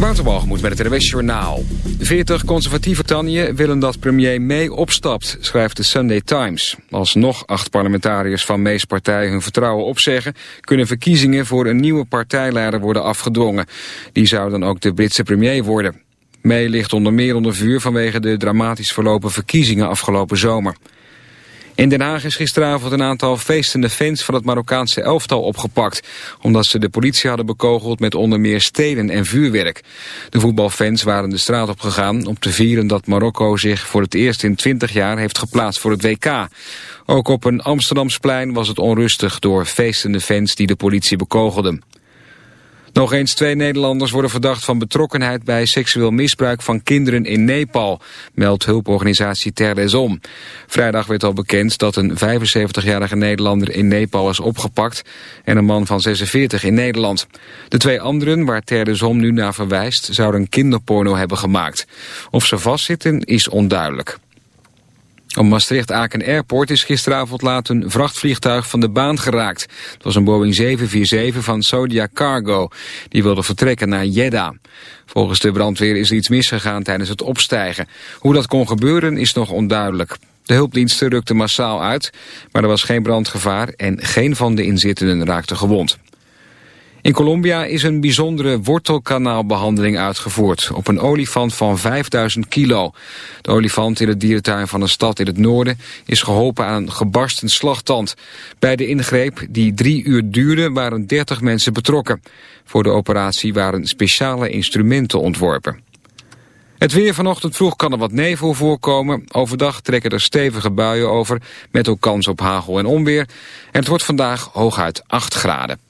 Waterbalgemoed met het RWS Journaal. 40 conservatieve Tanje willen dat premier May opstapt, schrijft de Sunday Times. Als nog acht parlementariërs van May's partij hun vertrouwen opzeggen... kunnen verkiezingen voor een nieuwe partijleider worden afgedwongen. Die zou dan ook de Britse premier worden. May ligt onder meer onder vuur vanwege de dramatisch verlopen verkiezingen afgelopen zomer. In Den Haag is gisteravond een aantal feestende fans van het Marokkaanse elftal opgepakt, omdat ze de politie hadden bekogeld met onder meer stenen en vuurwerk. De voetbalfans waren de straat op gegaan om te vieren dat Marokko zich voor het eerst in 20 jaar heeft geplaatst voor het WK. Ook op een Amsterdamsplein was het onrustig door feestende fans die de politie bekogelden. Nog eens twee Nederlanders worden verdacht van betrokkenheid bij seksueel misbruik van kinderen in Nepal, meldt hulporganisatie Terre des Hommes. Vrijdag werd al bekend dat een 75-jarige Nederlander in Nepal is opgepakt en een man van 46 in Nederland. De twee anderen, waar Terre des Hommes nu naar verwijst, zouden kinderporno hebben gemaakt. Of ze vastzitten is onduidelijk. Op Maastricht-Aken Airport is gisteravond laat een vrachtvliegtuig van de baan geraakt. Het was een Boeing 747 van Sodia Cargo. Die wilde vertrekken naar Jeddah. Volgens de brandweer is er iets misgegaan tijdens het opstijgen. Hoe dat kon gebeuren is nog onduidelijk. De hulpdiensten rukten massaal uit, maar er was geen brandgevaar en geen van de inzittenden raakte gewond. In Colombia is een bijzondere wortelkanaalbehandeling uitgevoerd op een olifant van 5000 kilo. De olifant in het dierentuin van een stad in het noorden is geholpen aan een gebarsten slagtand. Bij de ingreep, die drie uur duurde, waren 30 mensen betrokken. Voor de operatie waren speciale instrumenten ontworpen. Het weer vanochtend vroeg kan er wat nevel voorkomen. Overdag trekken er stevige buien over, met ook kans op hagel en onweer. En het wordt vandaag hooguit 8 graden.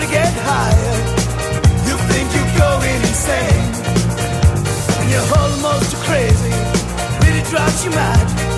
To get higher. You think you're going insane. And you're almost crazy, drives you mad.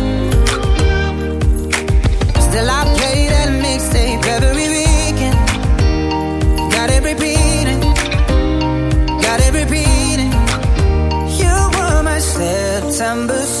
December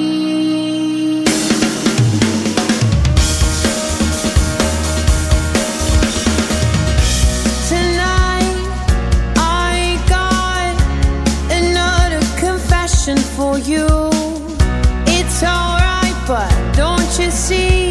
see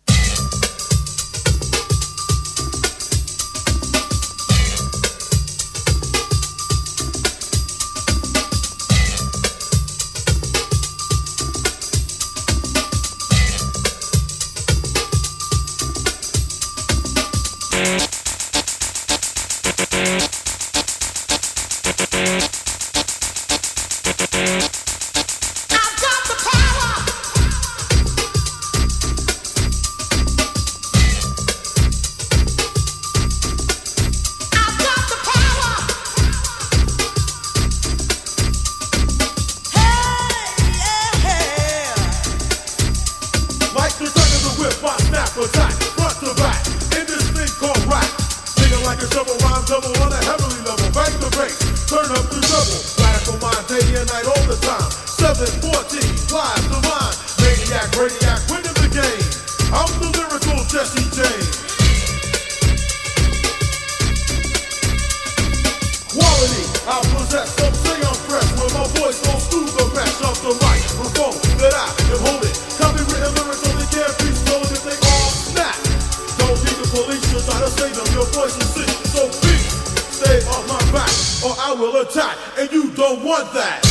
your voice is sick, so be stay on my back or I will attack, and you don't want that.